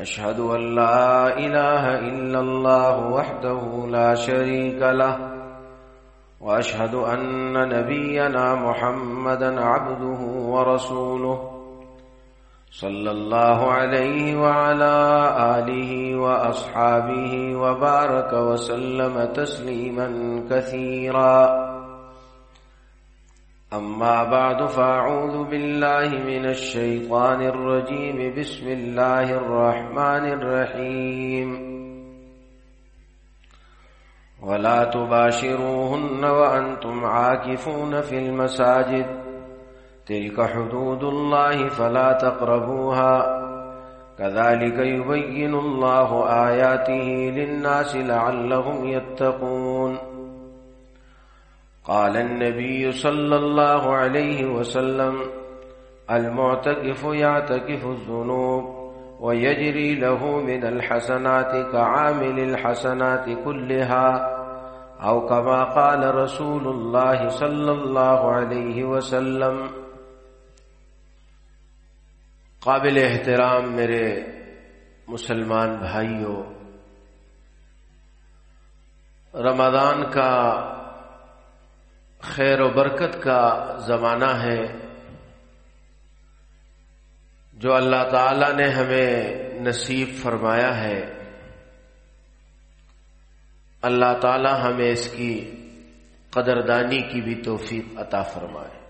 أشهد أن لا إله إلا الله وحده لا شريك له، وأشهد أن نبينا محمدا عبده ورسوله صلى الله عليه وعلى آله وأصحابه وبارك وسلم تسليما كثيرا. أما بعد فأعوذ بالله من الشيطان الرجيم. بسم الله الرحمن الرحيم. ولا تباشروهن وأنتم عاكفون في المساجد. تلك حدود الله فلا تقربوها. كذلك يبين الله آياته للناس لعلهم يتقون. قال النبي صلى الله عليه وسلم، المعتكف يعتكف الذنوب ويجري له من الحسنات كعامل الحسنات كلها، أو كما قال رسول الله صلى الله عليه وسلم، قابل احترام میرے مسلمان بھائیوں رمضان کا خیر و برکت کا زمانہ ہے جو اللہ تعالی نے ہمیں نصیب فرمایا ہے۔ اللہ تعالی ہمیں اس کی قدردانی کی بھی توفیق عطا فرمائے۔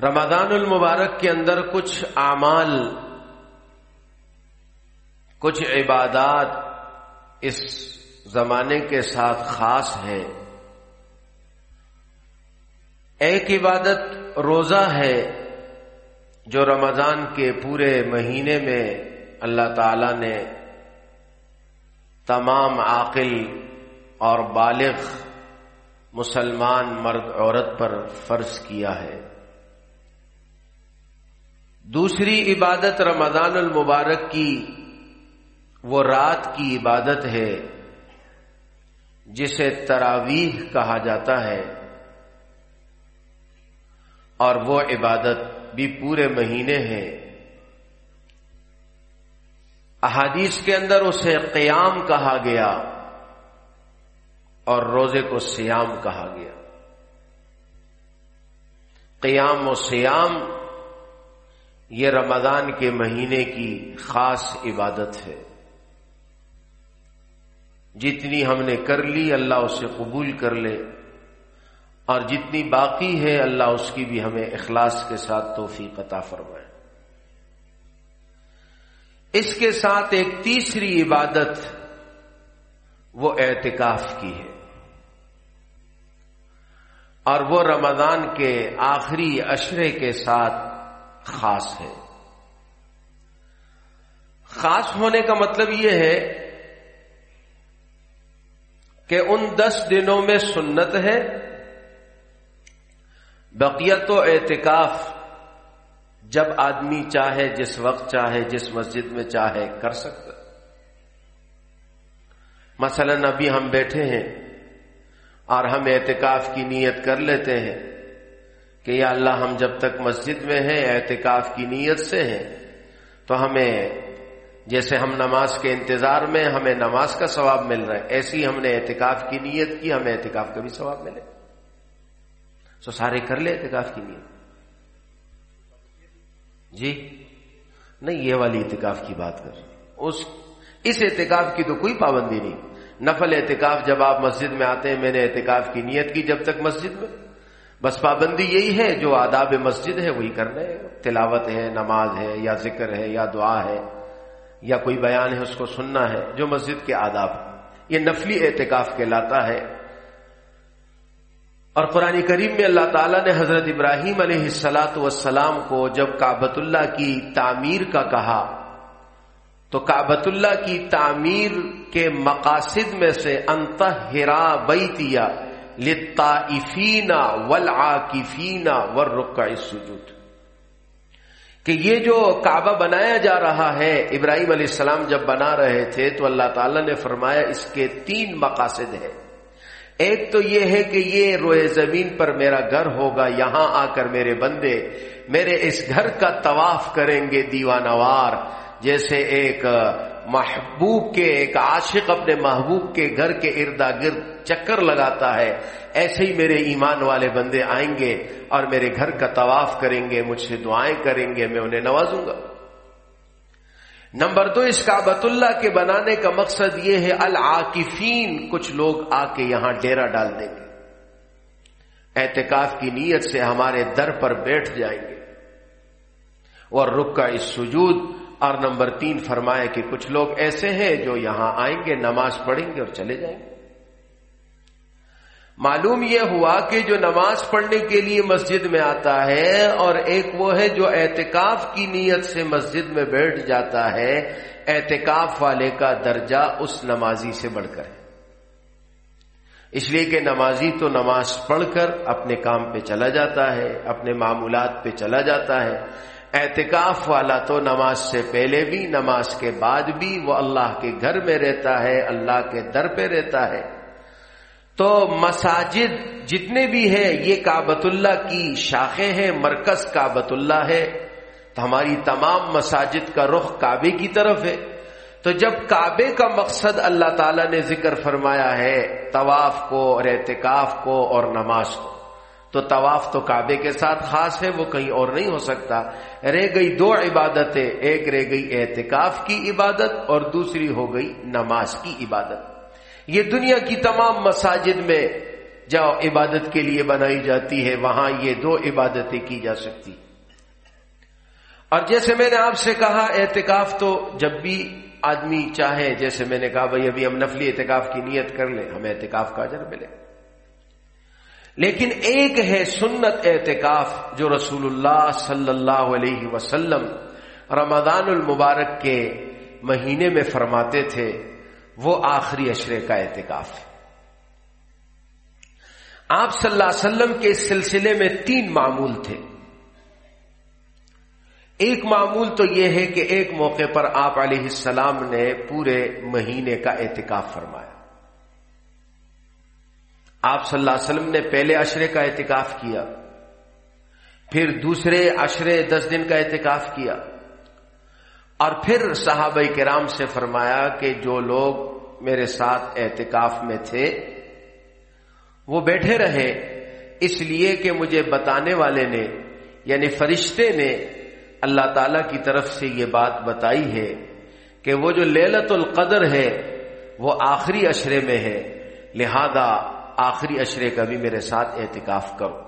رمضان المبارک کے اندر کچھ اعمال، کچھ عبادات اس زمانے کے ساتھ خاص ہے ایک عبادت روزہ ہے جو رمضان کے پورے مہینے میں اللہ تعالی نے تمام عاقل اور بالغ مسلمان مرد عورت پر فرض کیا ہے۔ دوسری عبادت رمضان المبارک کی وہ رات کی عبادت ہے جسے تراویح کہا جاتا ہے۔ اور وہ عبادت بھی پورے مہینے ہے احادیث کے اندر اسے قیام کہا گیا اور روزے کو سیام کہا گیا۔ قیام و سیام یہ رمضان کے مہینے کی خاص عبادت ہے۔ جتنی ہم نے کر لی، اللہ اسے قبول کر لے۔ اور جتنی باقی ہے اللہ اس کی بھی ہمیں اخلاص کے ساتھ توفیق عطا فرمائے۔ اس کے ساتھ ایک تیسری عبادت وہ اعتکاف کی ہے۔ اور وہ رمضان کے آخری اشرے کے ساتھ خاص ہے۔ خاص ہونے کا مطلب یہ ہے کہ ان دس دنوں میں سنت ہے بقیت و اعتکاف جب آدمی چاہے جس وقت چاہے جس مسجد میں چاہے کر سکتا مثلا ابھی ہم بیٹھے ہیں اور ہم اعتکاف کی نیت کر لیتے ہیں کہ یا اللہ ہم جب تک مسجد میں ہیں، اعتکاف کی نیت سے ہیں، تو ہمیں جیسے ہم نماز کے انتظار میں ہمیں نماز کا ثواب مل رہا ہے، ایسی ہم نے اعتکاف کی نیت کی، ہمیں اعتکاف کا بھی ثواب ملے۔ سو سارے کر لے اعتکاف کی نیت جی؟ نہیں، یہ والی اعتکاف کی بات کر۔ اس اس اعتکاف کی تو کوئی پابندی نہیں۔ نفل اعتکاف جب آپ مسجد میں آتے ہیں، میں نے اعتکاف کی نیت کی جب تک مسجد میں۔ بس پابندی یہی ہے، جو آداب مسجد ہے، وہی کرنا ہے۔ تلاوت ہے، نماز ہے، یا ذکر ہے، یا دعا ہے، یا کوئی بیان ہے، اس کو سننا ہے، جو مسجد کے آداب۔ یہ نفلی اعتکاف کہلاتا ہے۔ اور قرآن کریم میں اللہ تعالیٰ نے حضرت ابراہیم علیہ السلاۃ والسلام کو جب کابت اللہ کی تعمیر کا کہا، تو کابت اللہ کی تعمیر کے مقاصد میں سے انت ہرا بیتیا لتا افینا ول آفینا ور رکا سجود کہ یہ جو کعبہ بنایا جا رہا ہے، ابراہیم علیہ السلام جب بنا رہے تھے، تو اللہ تعالی نے فرمایا اس کے تین مقاصد ہیں۔ ایک تو یہ ہے کہ یہ روئے زمین پر میرا گھر ہوگا، یہاں آ کر میرے بندے میرے اس گھر کا طواف کریں گے، دیوانوار، جیسے ایک محبوب کے، ایک عاشق اپنے محبوب کے گھر کے اردا گرد چکر لگاتا ہے۔ ایسے ہی میرے ایمان والے بندے آئیں گے اور میرے گھر کا طواف کریں گے، مجھ سے دعائیں کریں گے، میں انہیں نوازوں گا۔ نمبر دو، اس کابت اللہ کے بنانے کا مقصد یہ ہے العاقفین کچھ لوگ آ کے یہاں ڈیرا ڈال دیں گے۔ احتکاف کی نیت سے ہمارے در پر بیٹھ جائیں گے۔ اور رک کا اس سجود، اور نمبر تین فرمائے کہ کچھ لوگ ایسے ہیں جو یہاں آئیں گے، نماز پڑھیں گے اور چلے جائیں گے۔ معلوم یہ ہوا کہ جو نماز پڑھنے کے لیے مسجد میں آتا ہے اور ایک وہ ہے جو اعتکاف کی نیت سے مسجد میں بیٹھ جاتا ہے، اعتکاف والے کا درجہ اس نمازی سے بڑھ کر ہے۔ اس لیے کہ نمازی تو نماز پڑھ کر اپنے کام پہ چلا جاتا ہے، اپنے معمولات پہ چلا جاتا ہے۔ اعتکاف والا تو نماز سے پہلے بھی، نماز کے بعد بھی وہ اللہ کے گھر میں رہتا ہے، اللہ کے در پہ رہتا ہے۔ تو مساجد جتنے بھی ہیں، یہ کابت اللہ کی شاخیں ہیں، مرکز کابت اللہ ہے۔ تو ہماری تمام مساجد کا رخ کعبے کی طرف ہے۔ تو جب کعبے کا مقصد اللہ تعالی نے ذکر فرمایا ہے، طواف کو اور اعتکاف کو اور نماز کو، تو طواف تو کعبے کے ساتھ خاص ہے، وہ کہیں اور نہیں ہو سکتا۔ رہ گئی دو عبادتیں، ایک رہ گئی اعتکاف کی عبادت اور دوسری ہو گئی نماز کی عبادت۔ یہ دنیا کی تمام مساجد میں جاؤ، عبادت کے لیے بنائی جاتی ہے، وہاں یہ دو عبادتیں کی جا سکتی۔ اور جیسے میں نے آپ سے کہا احتکاف تو جب بھی آدمی چاہے، جیسے میں نے کہا، بھائی ابھی ہم نفلی احتکاف کی نیت کر لیں، ہمیں احتکاف کا اجر ملے۔ لیکن ایک ہے سنت احتکاف جو رسول اللہ صلی اللہ علیہ وسلم رمضان المبارک کے مہینے میں فرماتے تھے۔ وہ آخری اشرے کا اعتکاف ہے۔ آپ صلی اللہ علیہ وسلم کے اس سلسلے میں تین معمول تھے۔ ایک معمول تو یہ ہے کہ ایک موقع پر آپ علیہ السلام نے پورے مہینے کا اعتکاف فرمایا۔ آپ صلی اللہ علیہ وسلم نے پہلے اشرے کا اعتکاف کیا، پھر دوسرے اشرے دس دن کا اعتکاف کیا۔ اور پھر صحابہ کرام سے فرمایا کہ جو لوگ میرے ساتھ اعتکاف میں تھے، وہ بیٹھے رہے، اس لیے کہ مجھے بتانے والے نے یعنی فرشتے نے اللہ تعالی کی طرف سے یہ بات بتائی ہے کہ وہ جو للت القدر ہے، وہ آخری اشرے میں ہے، لہذا آخری اشرے کا بھی میرے ساتھ احتکاف کرو۔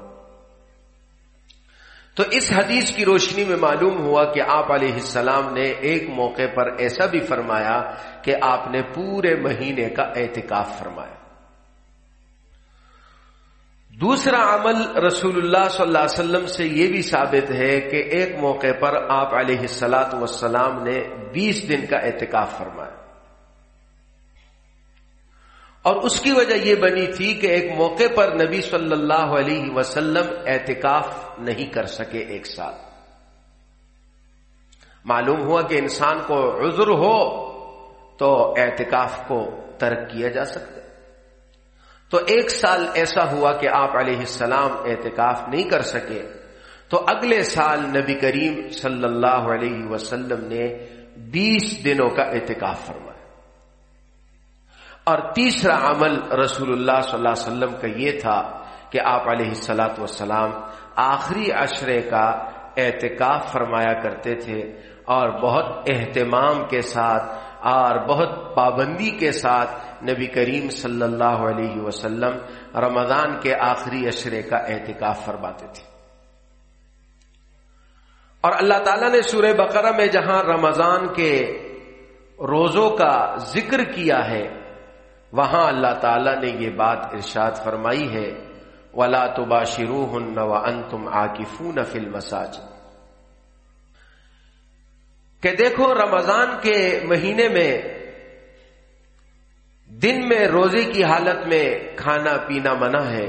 تو اس حدیث کی روشنی میں معلوم ہوا کہ آپ علیہ السلام نے ایک موقع پر ایسا بھی فرمایا کہ آپ نے پورے مہینے کا احتکاف فرمایا۔ دوسرا عمل رسول اللہ صلی اللہ علیہ وسلم سے یہ بھی ثابت ہے کہ ایک موقع پر آپ علیہ السلاط وسلام نے بیس دن کا احتکاف فرمایا۔ اور اس کی وجہ یہ بنی تھی کہ ایک موقع پر نبی صلی اللہ علیہ وسلم احتکاف نہیں کر سکے ایک سال۔ معلوم ہوا کہ انسان کو عذر ہو تو اعتکاف کو ترک کیا جا سکتا تو ایک سال ایسا ہوا کہ آپ علیہ السلام اعتکاف نہیں کر سکے، تو اگلے سال نبی کریم صلی اللہ علیہ وسلم نے بیس دنوں کا اعتکاف فرمایا۔ اور تیسرا عمل رسول اللہ صلی اللہ علیہ وسلم کا یہ تھا کہ آپ علیہ السلاۃ وسلام آخری عشرے کا اعتکاف فرمایا کرتے تھے اور بہت اہتمام کے ساتھ اور بہت پابندی کے ساتھ نبی کریم صلی اللہ علیہ وسلم رمضان کے آخری اشرے کا احتکاف فرماتے تھے۔ اور اللہ تعالیٰ نے سورہ بقرہ میں جہاں رمضان کے روزوں کا ذکر کیا ہے وہاں اللہ تعالیٰ نے یہ بات ارشاد فرمائی ہے، ولا تبا شروع ہن و ان تم آ نفل مساج کہ دیکھو، رمضان کے مہینے میں، دن میں روزے کی حالت میں کھانا پینا منع ہے،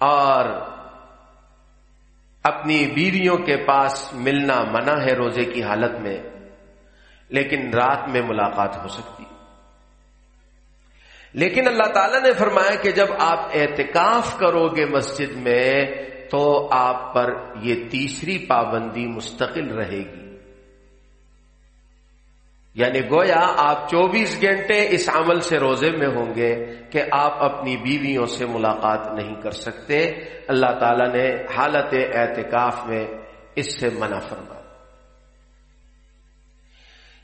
اور اپنی بیویوں کے پاس ملنا منع ہے روزے کی حالت میں، لیکن رات میں ملاقات ہو سکتی لیکن اللہ تعالیٰ نے فرمایا کہ جب آپ اعتکاف کرو گے مسجد میں، تو آپ پر یہ تیسری پابندی مستقل رہے گی۔ یعنی گویا آپ چوبیس گھنٹے اس عمل سے روزے میں ہوں گے کہ آپ اپنی بیویوں سے ملاقات نہیں کر سکتے۔ اللہ تعالی نے حالت اعتکاف میں اس سے منع فرما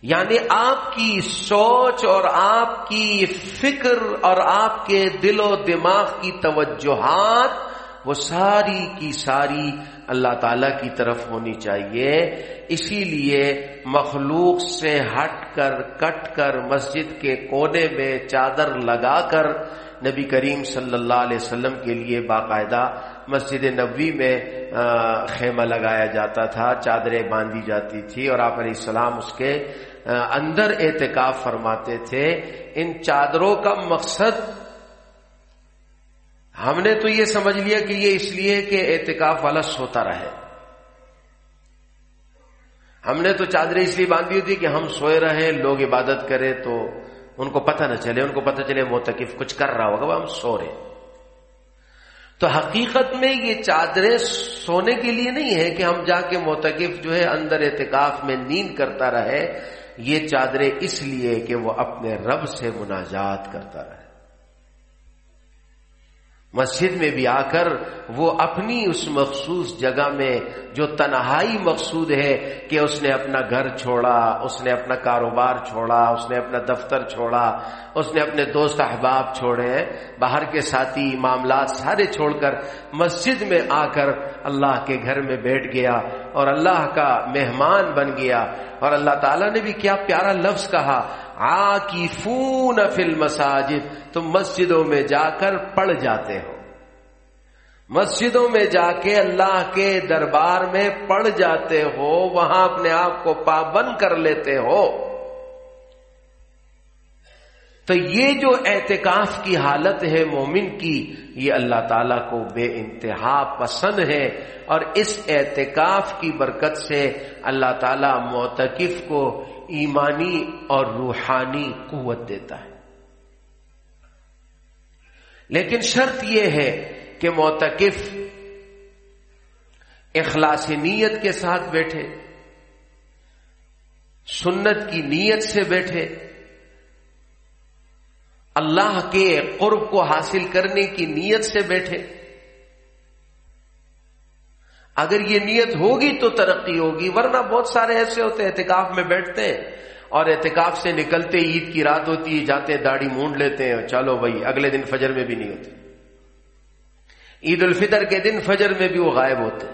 یعنی آپ کی سوچ اور آپ کی فکر اور آپ کے دل و دماغ کی توجہات وہ ساری کی ساری اللہ تعالی کی طرف ہونی چاہیے۔ اسی لیے مخلوق سے ہٹ کر، کٹ کر مسجد کے کونے میں چادر لگا کر نبی کریم صلی اللہ علیہ وسلم کے لیے باقاعدہ مسجد نبوی میں خیمہ لگایا جاتا تھا، چادریں باندھی جاتی تھی اور آپ علیہ السلام اس کے اندر اعتکاف فرماتے تھے۔ ان چادروں کا مقصد، ہم نے تو یہ سمجھ لیا کہ یہ اس لیے کہ اعتکاف والا سوتا رہے۔ ہم نے تو چادریں اس لیے باندھی ہوتی کہ ہم سوئے رہے لوگ عبادت کرے تو ان کو پتہ نہ چلے، ان کو پتہ چلے موتقف کچھ کر رہا ہوگا، وہ ہم سو رہے۔ تو حقیقت میں یہ چادریں سونے کے لیے نہیں ہے کہ ہم جا کے موتقف جو ہے اندر اعتکاف میں نیند کرتا رہے، یہ چادریں اس لیے کہ وہ اپنے رب سے مناجات کرتا رہے۔ مسجد میں بھی آ کر وہ اپنی اس مخصوص جگہ میں جو تنہائی مقصود ہے کہ اس نے اپنا گھر چھوڑا، اس نے اپنا کاروبار چھوڑا، اس نے اپنا دفتر چھوڑا، اس نے اپنے دوست احباب چھوڑے ہیں، باہر کے ساتھی، معاملات سارے چھوڑ کر مسجد میں آ کر اللہ کے گھر میں بیٹھ گیا اور اللہ کا مہمان بن گیا اور اللہ تعالیٰ نے بھی کیا پیارا لفظ کہا آ کی فون فل تم مسجدوں میں جا کر پڑھ جاتے ہو۔ مسجدوں میں جا کے اللہ کے دربار میں پڑھ جاتے ہو، وہاں اپنے آپ کو پابند کر لیتے ہو۔ تو یہ جو اعتکاف کی حالت ہے مومن کی، یہ اللہ تعالی کو بے انتہا پسند ہے۔ اور اس اعتکاف کی برکت سے اللہ تعالی موتقف کو ایمانی اور روحانی قوت دیتا ہے۔ لیکن شرط یہ ہے کہ موتقف اخلاص نیت کے ساتھ بیٹھے، سنت کی نیت سے بیٹھے، اللہ کے قرب کو حاصل کرنے کی نیت سے بیٹھے۔ اگر یہ نیت ہوگی تو ترقی ہوگی، ورنہ بہت سارے ایسے ہوتے احتکاف میں بیٹھتے ہیں اور احتکاف سے نکلتے عید کی رات ہوتی ہے، جاتے داڑھی مونڈ لیتے ہیں، چلو بھائی، اگلے دن فجر میں بھی نہیں ہوتے۔ عید الفطر کے دن فجر میں بھی وہ غائب ہوتے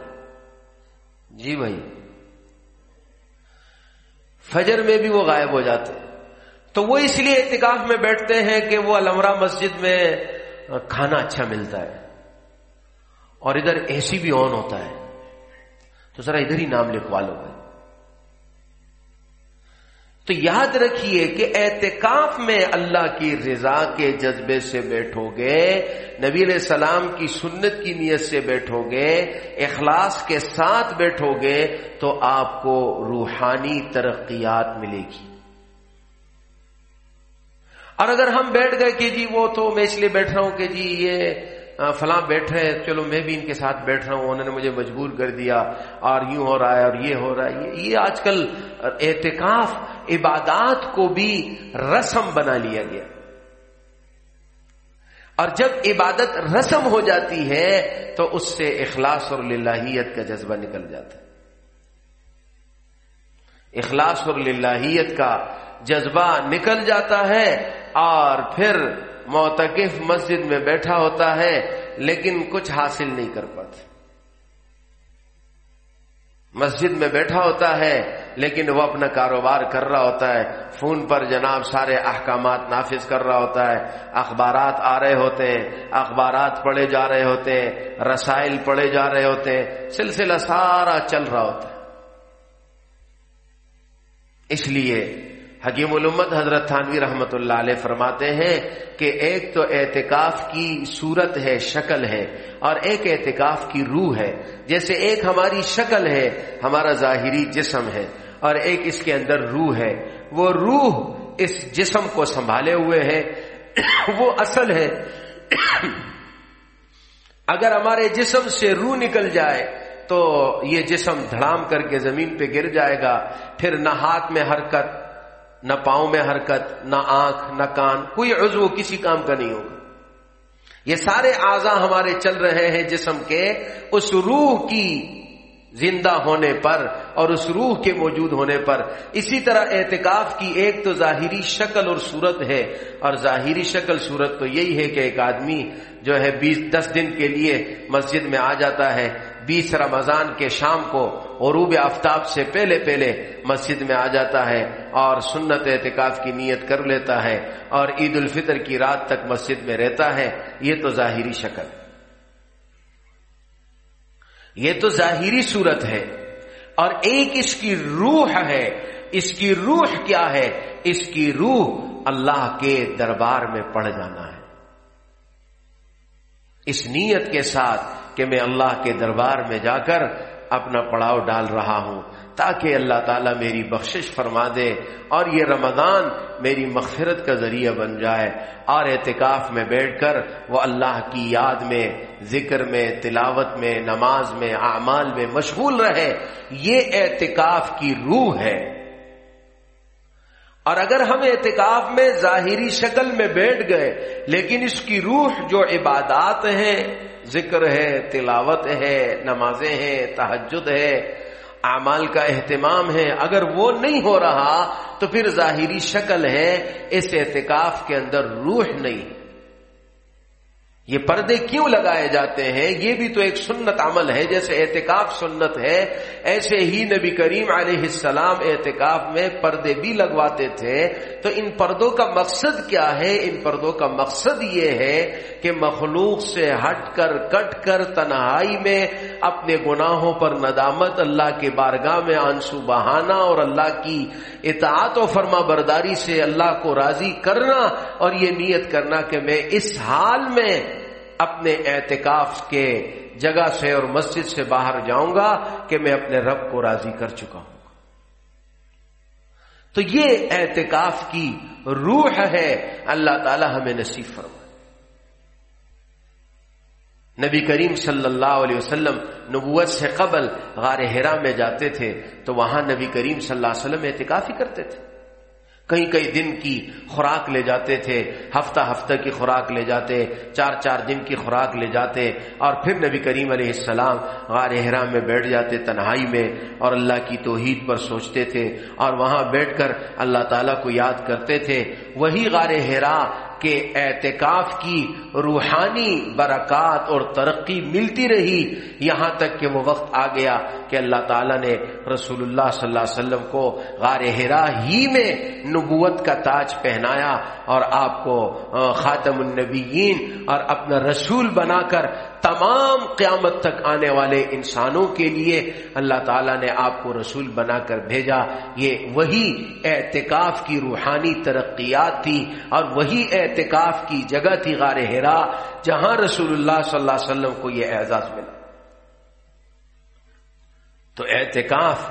جی بھائی، فجر میں بھی وہ غائب ہو جاتے تو وہ اس لیے احتکاف میں بیٹھتے ہیں کہ وہ المرا مسجد میں کھانا اچھا ملتا ہے اور ادھر اے سی بھی آن ہوتا ہے۔ تو ذرا ادھر ہی نام لکھوا لو بھائی۔ تو یاد رکھیے کہ اعتکاف میں اللہ کی رضا کے جذبے سے بیٹھو گے نبی علیہ السلام کی سنت کی نیت سے بیٹھو گے اخلاص کے ساتھ بیٹھو گے تو آپ کو روحانی ترقیات ملے گی۔ اور اگر ہم بیٹھ گئے کہ جی وہ تو میں اس لیے بیٹھ رہا ہوں کہ جی یہ فلاں بیٹھ رہے ہیں، چلو میں بھی ان کے ساتھ بیٹھ رہا ہوں، انہوں نے مجھے مجبور کر دیا، اور یوں ہو رہا ہے اور یہ ہو رہا ہے۔ یہ آج کل اعتکاف، عبادات کو بھی رسم بنا لیا گیا۔ اور جب عبادت رسم ہو جاتی ہے، تو اس سے اخلاص اور للہیت کا جذبہ نکل جاتا ہے۔ اخلاص اور للہیت کا جذبہ نکل جاتا ہے، اور پھر موتقف مسجد میں بیٹھا ہوتا ہے، لیکن کچھ حاصل نہیں کر پاتا۔ مسجد میں بیٹھا ہوتا ہے، لیکن وہ اپنا کاروبار کر رہا ہوتا ہے۔ فون پر جناب سارے احکامات نافذ کر رہا ہوتا ہے۔ اخبارات آ رہے ہوتے ہیں، اخبارات پڑھے جا رہے ہوتے ہیں، رسائل پڑھے جا رہے ہوتے ہیں۔ سلسلہ سارا چل رہا ہوتا ہے۔ اس لیے حکیم الامت حضرت تھانوی رحمت اللہ علیہ فرماتے ہیں کہ ایک تو اعتکاف کی صورت ہے، شکل ہے، اور ایک اعتکاف کی روح ہے۔ جیسے ایک ہماری شکل ہے، ہمارا ظاہری جسم ہے، اور ایک اس کے اندر روح ہے۔ وہ روح اس جسم کو سنبھالے ہوئے ہے وہ اصل ہے۔ اگر ہمارے جسم سے روح نکل جائے تو یہ جسم دھڑام کر کے زمین پہ گر جائے گا، پھر نہ ہاتھ میں حرکت نہ پاؤں میں حرکت، نہ آنکھ، نہ کان، کوئی عضو کسی کام کا نہیں ہوگا۔ یہ سارے اعضا ہمارے چل رہے ہیں جسم کے، اس روح کی زندہ ہونے پر اور اس روح کے موجود ہونے پر۔ اسی طرح اعتکاف کی ایک تو ظاہری شکل اور صورت ہے۔ اور ظاہری شکل صورت تو یہی ہے کہ ایک آدمی جو ہے بیس دس دن کے لیے مسجد میں آ جاتا ہے۔ بیس رمضان کے شام کو غروب آفتاب سے پہلے پہلے مسجد میں آ جاتا ہے اور سنت اعتکاف کی نیت کر لیتا ہے اور عید الفطر کی رات تک مسجد میں رہتا ہے۔ یہ تو ظاہری شکل۔ یہ تو ظاہری صورت ہے۔ اور ایک اس کی روح ہے۔ اس کی روح کیا ہے؟ اس کی روح اللہ کے دربار میں پڑ جانا ہے۔ اس نیت کے ساتھ کہ میں اللہ کے دربار میں جا کر اپنا پڑاؤ ڈال رہا ہوں، تاکہ اللہ تعالیٰ میری بخشش فرما دے اور یہ رمضان میری مغفرت کا ذریعہ بن جائے۔ اور اعتکاف میں بیٹھ کر وہ اللہ کی یاد میں، ذکر میں، تلاوت میں، نماز میں، اعمال میں مشغول رہے۔ یہ اعتکاف کی روح ہے۔ اور اگر ہم اعتکاف میں ظاہری شکل میں بیٹھ گئے، لیکن اس کی روح جو عبادات ہیں، ذکر ہے، تلاوت ہے، نمازیں ہیں تحجد ہے، اعمال کا اہتمام ہے، اگر وہ نہیں ہو رہا تو پھر ظاہری شکل ہے، اس اعتکاف کے اندر روح نہیں۔ یہ پردے کیوں لگائے جاتے ہیں؟ یہ بھی تو ایک سنت عمل ہے، جیسے احتکاف سنت ہے۔ ایسے ہی نبی کریم علیہ السلام احتکاف میں پردے بھی لگواتے تھے۔ تو ان پردوں کا مقصد کیا ہے؟ ان پردوں کا مقصد یہ ہے کہ مخلوق سے ہٹ کر، کٹ کر تنہائی میں اپنے گناہوں پر ندامت، اللہ کے بارگاہ میں آنسو بہانا اور اللہ کی اطاعت و فرما برداری سے اللہ کو راضی کرنا اور یہ نیت کرنا کہ میں اس حال میں اپنے اعتکاف کے جگہ سے اور مسجد سے باہر جاؤں گا کہ میں اپنے رب کو راضی کر چکا ہوں۔ تو یہ اعتکاف کی روح ہے، اللہ تعالی ہمیں نصیب فرما نبی کریم صلی اللہ علیہ وسلم نبوت سے قبل غار ہرا میں جاتے تھے تو وہاں نبی کریم صلی اللہ علیہ وسلم اعتکاف ہی کرتے تھے۔ کئی کئی دن کی خوراک لے جاتے تھے، ہفتہ ہفتہ کی خوراک لے جاتے، چار چار دن کی خوراک لے جاتے، اور پھر نبی کریم علیہ السلام غار احرام میں بیٹھ جاتے، تنہائی میں، اور اللہ کی توحید پر سوچتے تھے، اور وہاں بیٹھ کر اللہ تعالیٰ کو یاد کرتے تھے۔ وہی غار ہرا کے اعتکاف کی روحانی برکات اور ترقی ملتی رہی۔ یہاں تک کہ وہ وقت آ گیا کہ اللہ تعالیٰ نے رسول اللہ صلی اللہ علیہ وسلم کو غار ہرا ہی میں نبوت کا تاج پہنایا اور آپ کو خاتم النبیین اور اپنا رسول بنا کر تمام قیامت تک آنے والے انسانوں کے لیے اللہ تعالیٰ نے آپ کو رسول بنا کر بھیجا۔ یہ وہی اعتکاف کی روحانی ترقیات تھی اور وہی اعتکاف کی جگہ تھی غار ہرا جہاں رسول اللہ صلی اللہ علیہ وسلم کو یہ اعزاز ملا۔ تو اعتکاف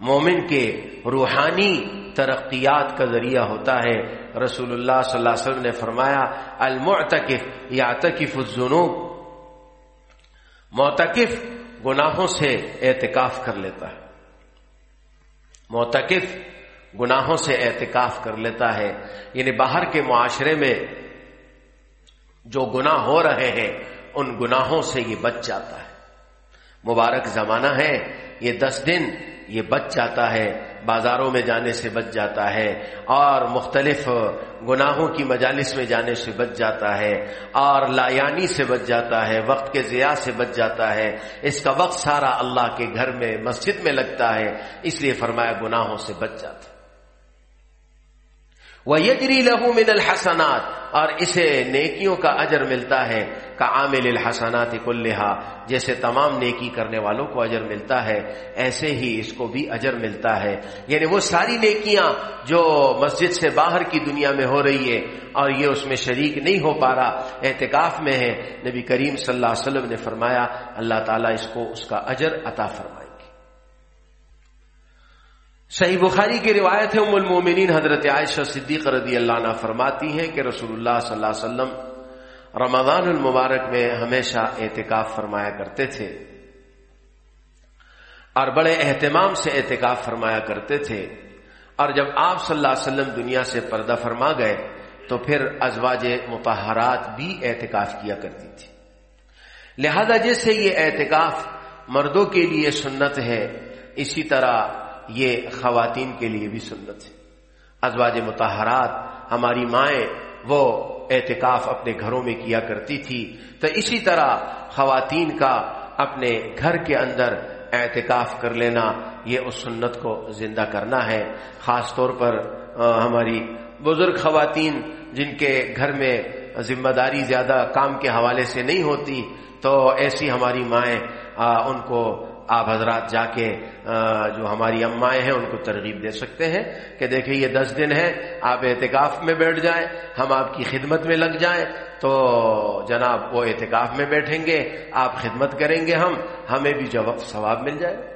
مومن کے روحانی ترقیات کا ذریعہ ہوتا ہے۔ رسول اللہ صلی اللہ علیہ وسلم نے فرمایا، المعتکف یا تکف موتقف گناہوں سے اعتکاف کر لیتا ہے۔ موتقف گناہوں سے اعتکاف کر لیتا ہے۔ یعنی باہر کے معاشرے میں جو گناہ ہو رہے ہیں، ان گناہوں سے یہ بچ جاتا ہے۔ مبارک زمانہ ہے، یہ دس دن یہ بچ جاتا ہے۔ بازاروں میں جانے سے بچ جاتا ہے اور مختلف گناہوں کی مجالس میں جانے سے بچ جاتا ہے اور لایانی سے بچ جاتا ہے، وقت کے ضیاع سے بچ جاتا ہے۔ اس کا وقت سارا اللہ کے گھر میں، مسجد میں لگتا ہے۔ اس لیے فرمایا گناہوں سے بچ جاتا ہے۔ وہ یجری لہو من الحسنات اور اسے نیکیوں کا اجر ملتا ہے کا عامل الحسنات کلحا جیسے تمام نیکی کرنے والوں کو اجر ملتا ہے، ایسے ہی اس کو بھی اجر ملتا ہے۔ یعنی وہ ساری نیکیاں جو مسجد سے باہر کی دنیا میں ہو رہی ہے اور یہ اس میں شریک نہیں ہو پا رہا احتکاف میں ہے، نبی کریم صلی اللہ علیہ وسلم نے فرمایا، اللہ تعالیٰ اس کو اس کا اجر عطا فرمائے۔ گی صحیح بخاری کی روایت ہے، ام المومنین حضرت عائشہ صدیق رضی اللہ عنہ فرماتی ہیں کہ رسول اللہ صلی اللہ علیہ وسلم رمضان المبارک میں ہمیشہ اعتکاف فرمایا کرتے تھے اور بڑے اہتمام سے اعتکاف فرمایا کرتے تھے۔ اور جب آپ صلی اللہ علیہ وسلم دنیا سے پردہ فرما گئے تو پھر ازواج متحرات بھی اعتکاف کیا کرتی تھی۔ لہذا جیسے یہ اعتکاف مردوں کے لیے سنت ہے، اسی طرح یہ خواتین کے لیے بھی سنت ہے۔ ازواج متحرات ہماری مائیں وہ اعتکاف اپنے گھروں میں کیا کرتی تھی۔ تو اسی طرح خواتین کا اپنے گھر کے اندر اعتکاف کر لینا، یہ اس سنت کو زندہ کرنا ہے۔ خاص طور پر ہماری بزرگ خواتین جن کے گھر میں ذمہ داری زیادہ کام کے حوالے سے نہیں ہوتی، تو ایسی ہماری مائیں ان کو آپ حضرات جا کے جو ہماری امائیں ہیں، ان کو ترغیب دے سکتے ہیں کہ دیکھیں یہ دس دن ہے آپ اعتکاف میں بیٹھ جائیں، ہم آپ کی خدمت میں لگ جائیں، تو جناب وہ اعتکاف میں بیٹھیں گے، آپ خدمت کریں گے ہم، ہمیں بھی جواب، ثواب مل جائے گا۔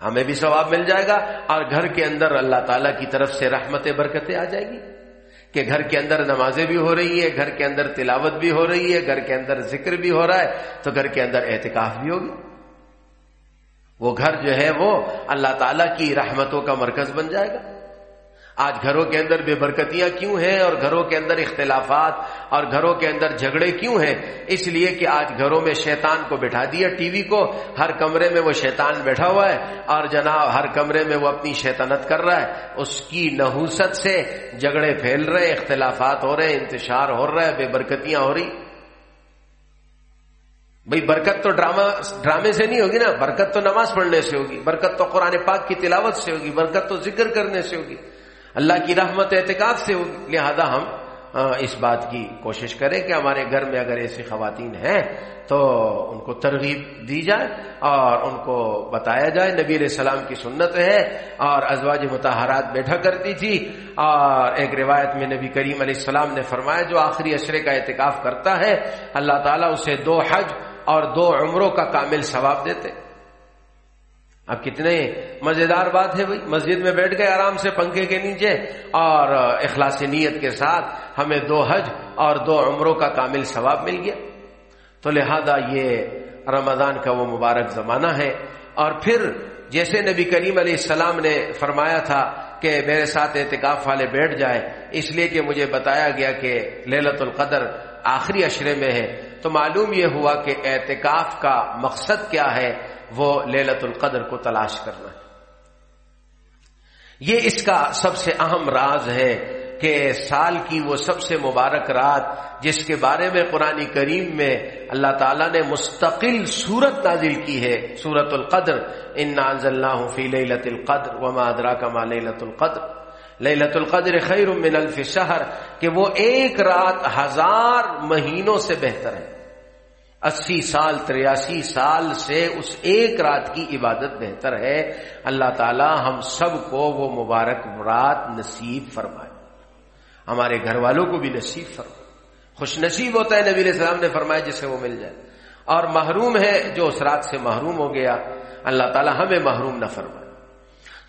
ہمیں بھی ثواب مل جائے گا اور گھر کے اندر اللہ تعالی کی طرف سے رحمت برکتیں آ جائے گی۔ کہ گھر کے اندر نمازیں بھی ہو رہی ہے گھر کے اندر تلاوت بھی ہو رہی ہے، گھر کے اندر ذکر بھی ہو رہا ہے، تو گھر کے اندر احتکاف بھی ہوگی۔ وہ گھر جو ہے وہ اللہ تعالی کی رحمتوں کا مرکز بن جائے گا۔ آج گھروں کے اندر بے برکتیاں کیوں ہیں اور گھروں کے اندر اختلافات اور گھروں کے اندر جھگڑے کیوں ہیں؟ اس لیے کہ آج گھروں میں شیطان کو بٹھا دیا، ٹی وی کو، ہر کمرے میں وہ شیطان بیٹھا ہوا ہے اور جناب ہر کمرے میں وہ اپنی شیطنت کر رہا ہے۔ اس کی نحوست سے جھگڑے پھیل رہے، اختلافات ہو رہے، انتشار ہو رہا ہے، بے برکتیاں ہو رہی۔ بھائی برکت تو ڈرامہ، ڈرامے سے نہیں ہوگی نا؟ برکت تو نماز پڑھنے سے ہوگی، برکت تو قرآن پاک کی تلاوت سے ہوگی، برکت تو ذکر کرنے سے ہوگی۔ اللہ کی رحمت اعتکاف سے ہوگی لہذا ہم اس بات کی کوشش کریں کہ ہمارے گھر میں اگر ایسی خواتین ہیں تو ان کو ترغیب دی جائے اور ان کو بتایا جائے۔ نبی علیہ السلام کی سنت ہے اور ازواج متحرات بیٹھا کرتی تھی اور ایک روایت میں نبی کریم علیہ السلام نے فرمایا، جو آخری اشرے کا اعتکاف کرتا ہے، اللہ تعالیٰ اسے دو حج اور دو عمروں کا کامل ثواب دیتے۔ اب کتنے مزیدار بات ہے بھائی۔ مسجد میں بیٹھ گئے آرام سے پنکھے کے نیچے اور اخلاص نیت کے ساتھ ہمیں دو حج اور دو عمروں کا کامل ثواب مل گیا۔ تو لہذا یہ رمضان کا وہ مبارک زمانہ ہے۔ اور پھر جیسے نبی کریم علیہ السلام نے فرمایا تھا کہ میرے ساتھ اعتکاف والے بیٹھ جائے اس لیے کہ مجھے بتایا گیا کہ للت القدر آخری اشرے میں ہے۔ تو معلوم یہ ہوا کہ اعتکاف کا مقصد کیا ہے۔ وہ للت القدر کو تلاش کرنا ہے۔ یہ اس کا سب سے اہم راز ہے کہ سال کی وہ سب سے مبارک رات جس کے بارے میں قرآن کریم میں اللہ تعالیٰ نے مستقل صورت نازل کی ہے سورت القدر۔ ان ناز اللہ فی لت القدر وما ادرا کما لت القدر۔ لت القدر خیر من الف شہر کہ وہ ایک رات ہزار مہینوں سے بہتر ہے۔ اسی سال، تریاسی سال سے اس ایک رات کی عبادت بہتر ہے۔ اللہ تعالی ہم سب کو وہ مبارک رات نصیب فرمائے۔ ہمارے گھر والوں کو بھی نصیب فرمائے۔ خوش نصیب ہوتا ہے نبی علیہ السلام نے فرمایا جس سے وہ مل جائے۔ اور محروم ہے جو اس رات سے محروم ہو گیا۔ اللہ تعالی ہمیں محروم نہ فرمائے۔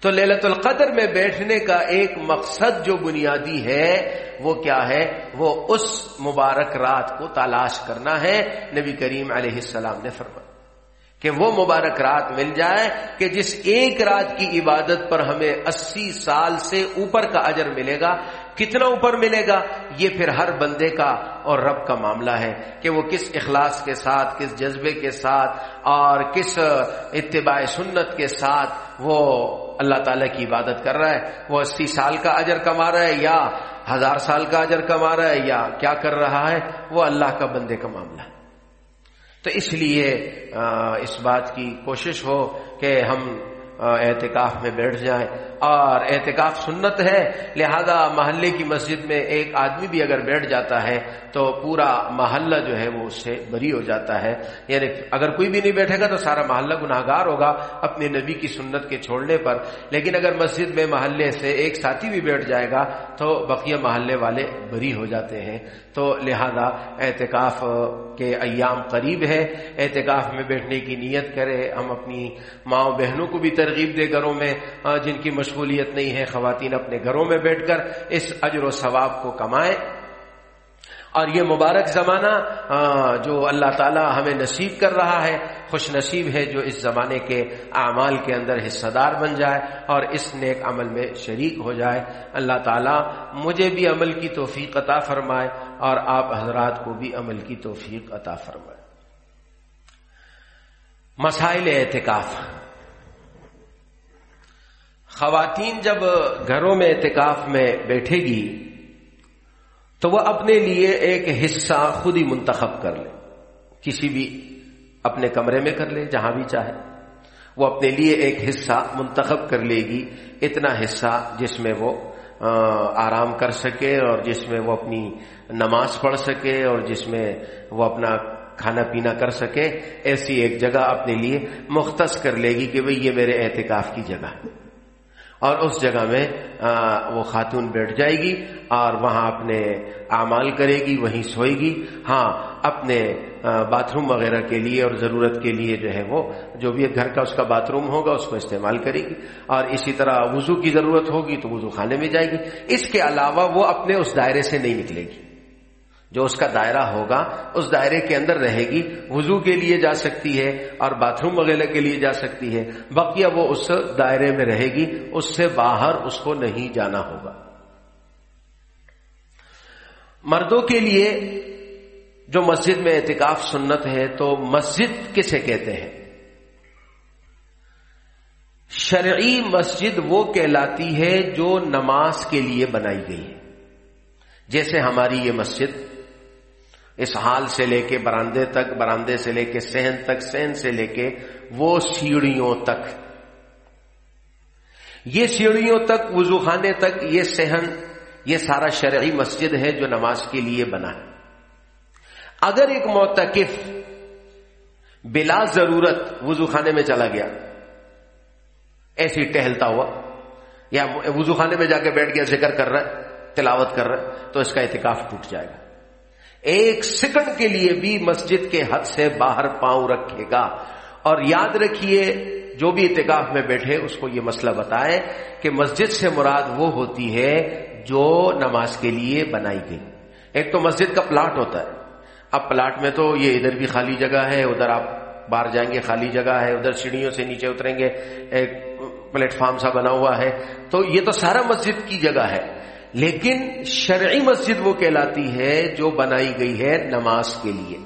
تو للت القدر میں بیٹھنے کا ایک مقصد جو بنیادی ہے، وہ کیا ہے؟ وہ اس مبارک رات کو تلاش کرنا ہے، نبی کریم علیہ السلام نے فرمایا کہ وہ مبارک رات مل جائے کہ جس ایک رات کی عبادت پر ہمیں اسی سال سے اوپر کا اجر ملے گا۔ کتنا اوپر ملے گا؟ یہ پھر ہر بندے کا اور رب کا معاملہ ہے کہ وہ کس اخلاص کے ساتھ، کس جذبے کے ساتھ اور کس اتباع سنت کے ساتھ وہ اللہ تعالیٰ کی عبادت کر رہا ہے، وہ اسی سال کا اجر کما رہا ہے یا ہزار سال کا اجر کما رہا ہے یا کیا کر رہا ہے، وہ اللہ کا بندے کا معاملہ۔ ہے تو اس لیے اس بات کی کوشش ہو کہ ہم اعتکاف میں بیٹھ جائیں اور اعتکاف سنت ہے، لہذا محلے کی مسجد میں ایک آدمی بھی اگر بیٹھ جاتا ہے، تو پورا محلہ جو ہے وہ اس سے بری ہو جاتا ہے۔ یعنی اگر کوئی بھی نہیں بیٹھے گا، تو سارا محلہ گناہ گار ہوگا اپنے نبی کی سنت کے چھوڑنے پر۔ لیکن اگر مسجد میں محلے سے ایک ساتھی بھی بیٹھ جائے گا، تو بقیہ محلے والے بری ہو جاتے ہیں۔ تو لہذا اعتکاف کے ایام قریب ہے۔ اعتکاف میں بیٹھنے کی نیت کرے، ہم اپنی ماؤں بہنوں کو بھی ترغیب دے گھروں میں جن کی مشغولیت نہیں ہے، خواتین اپنے گھروں میں بیٹھ کر اس اجر و ثواب کو کمائیں۔ اور یہ مبارک زمانہ جو اللہ تعالی ہمیں نصیب کر رہا ہے، خوش نصیب ہے، جو اس زمانے کے اعمال کے اندر حصہ دار بن جائے اور اس نیک عمل میں شریک ہو جائے۔ اللہ تعالیٰ مجھے بھی عمل کی توفیق عطا فرمائے۔ اور آپ حضرات کو بھی عمل کی توفیق عطا فرمائے مسائل اعتکاف۔ خواتین جب گھروں میں اعتکاف میں بیٹھے گی، تو وہ اپنے لیے ایک حصہ خود ہی منتخب کر لے۔ کسی بھی اپنے کمرے میں کر لے، جہاں بھی چاہے۔ وہ اپنے لیے ایک حصہ منتخب کر لے گی، اتنا حصہ جس میں وہ آرام کر سکے اور جس میں وہ اپنی نماز پڑھ سکے اور جس میں وہ اپنا کھانا پینا کر سکے، ایسی ایک جگہ اپنے لیے مختص کر لے گی کہ بھئی یہ میرے احتکاف کی جگہ۔ ہے اور اس جگہ میں وہ خاتون بیٹھ جائے گی اور وہاں اپنے اعمال کرے گی، وہیں سوئے گی۔ ہاں اپنے باتھ روم وغیرہ کے لیے اور ضرورت کے لیے جو ہے وہ، جو بھی گھر کا اس کا باتھ روم ہوگا، اس کو استعمال کرے گی۔ اور اسی طرح وضو کی ضرورت ہوگی تو وضو خانے میں جائے گی۔ اس کے علاوہ وہ اپنے اس دائرے سے نہیں نکلے گی۔ جو اس کا دائرہ ہوگا، اس دائرے کے اندر رہے گی، وضو کے لیے جا سکتی ہے اور باتھ روم وغیرہ کے لیے جا سکتی ہے۔ بقیہ وہ اس دائرے میں رہے گی، اس سے باہر اس کو نہیں جانا ہوگا۔ مردوں کے لیے جو مسجد میں اعتکاف سنت ہے تو مسجد کسے کہتے ہیں؟ شرعی مسجد وہ کہلاتی ہے جو نماز کے لیے بنائی گئی ہے۔ جیسے ہماری یہ مسجد اس حال سے لے کے براندے تک براندے سے لے کے سہن تک، سہن سے لے کے وہ سیڑھیوں تک۔ یہ سیڑھیوں تک وضو خانے تک، یہ سہن، یہ سارا شرعی مسجد ہے جو نماز کے لیے بنا ہے۔ اگر ایک موتقف بلا ضرورت وضو خانے میں چلا گیا، ایسی ٹہلتا ہوا، یا وضو خانے میں جا کے بیٹھ گیا، ذکر کر رہا ہے، تلاوت کر رہا ہے، تو اس کا اعتکاف ٹوٹ جائے گا۔ ایک سیکنڈ کے لیے بھی مسجد کے حد سے باہر پاؤں رکھے گا۔ اور یاد رکھیے، جو بھی اتکاف میں بیٹھے، اس کو یہ مسئلہ بتائے کہ مسجد سے مراد وہ ہوتی ہے جو نماز کے لیے بنائی گئی۔ ایک تو مسجد کا پلاٹ ہوتا ہے اب پلاٹ میں تو یہ ادھر بھی خالی جگہ ہے، ادھر آپ باہر جائیں گے، خالی جگہ ہے، ادھر سیڑھیوں سے نیچے اتریں گے، ایک پلیٹ فارم سا بنا ہوا ہے۔ تو یہ تو سارا مسجد کی جگہ ہے۔ لیکن شرعی مسجد وہ کہلاتی ہے جو بنائی گئی ہے نماز کے لیے۔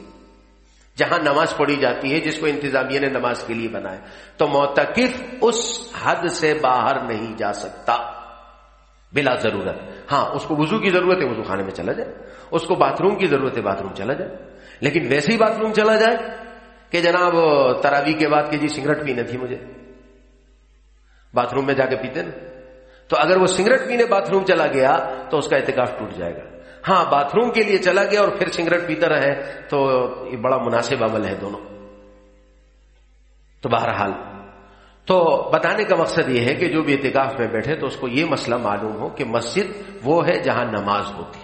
جہاں نماز پڑھی جاتی ہے، جس کو انتظامیہ نے نماز کے لیے بنایا۔ تو موتقف اس حد سے باہر نہیں جا سکتا۔ بلا ضرورت۔ ہاں اس کو وضو کی ضرورت ہے، وضو خانے میں چلا جائے۔ اس کو باتھ روم کی ضرورت ہے، باتھ روم چلا جائے۔ لیکن ویسے ہی باتھ روم چلا جائے کہ جناب تراوی کے بعد کہ جی سگریٹ پینے تھی مجھے۔ باتھ روم میں جا کے پیتے نا۔ تو اگر وہ سگریٹ پینے باتھ روم چلا گیا تو اس کا احتکاف ٹوٹ جائے گا۔ ہاں باتھ روم کے لیے چلا گیا اور پھر سگریٹ پیتا رہے تو یہ بڑا مناسب عمل ہے دونوں۔ تو بہرحال تو بتانے کا مقصد یہ ہے کہ جو بھی اعتکاف میں بیٹھے تو اس کو یہ مسئلہ معلوم ہو کہ مسجد وہ ہے جہاں نماز ہوتی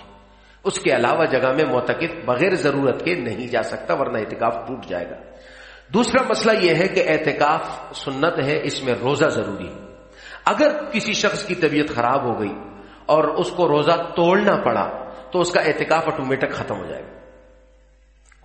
اس کے علاوہ جگہ میں معتقد بغیر ضرورت کے نہیں جا سکتا ورنہ اعتکاف ٹوٹ جائے گا۔ دوسرا مسئلہ یہ ہے کہ اعتکاف سنت ہے، اس میں روزہ ضروری ہے۔ اگر کسی شخص کی طبیعت خراب ہو گئی اور اس کو روزہ توڑنا پڑا تو اس کا احتکاف آٹومیٹک ختم ہو جائے گا۔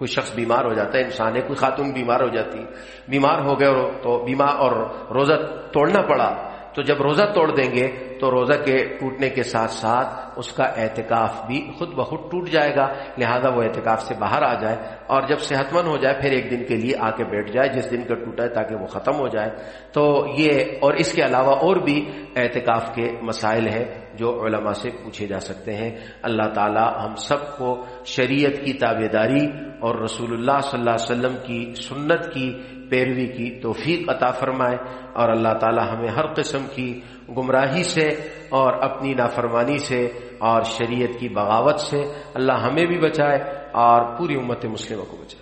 کوئی شخص بیمار ہو جاتا ہے، انسان ہے، کوئی خاتون بیمار ہو جاتی، بیمار ہو گئے تو بیمار اور روزہ توڑنا پڑا۔ تو جب روزہ توڑ دیں گے تو روزہ کے ٹوٹنے کے ساتھ ساتھ اس کا اعتکاف بھی خود بخود ٹوٹ جائے گا، لہذا وہ اعتکاف سے باہر آ جائے اور جب صحت مند ہو جائے پھر ایک دن کے لیے آ کے بیٹھ جائے، جس دن کا ٹوٹا ہے تاکہ وہ ختم ہو جائے۔ تو یہ اور اس کے علاوہ اور بھی اعتکاف کے مسائل ہیں جو علماء سے پوچھے جا سکتے ہیں۔ اللہ تعالی ہم سب کو شریعت کی تابے داری اور رسول اللہ صلی اللہ علیہ وسلم کی سنت کی پیروی کی توفیق عطا فرمائے اور اللہ تعالی ہمیں ہر قسم کی گمراہی سے اور اپنی نافرمانی سے اور شریعت کی بغاوت سے اللہ ہمیں بھی بچائے اور پوری امت مسلموں کو بچائے۔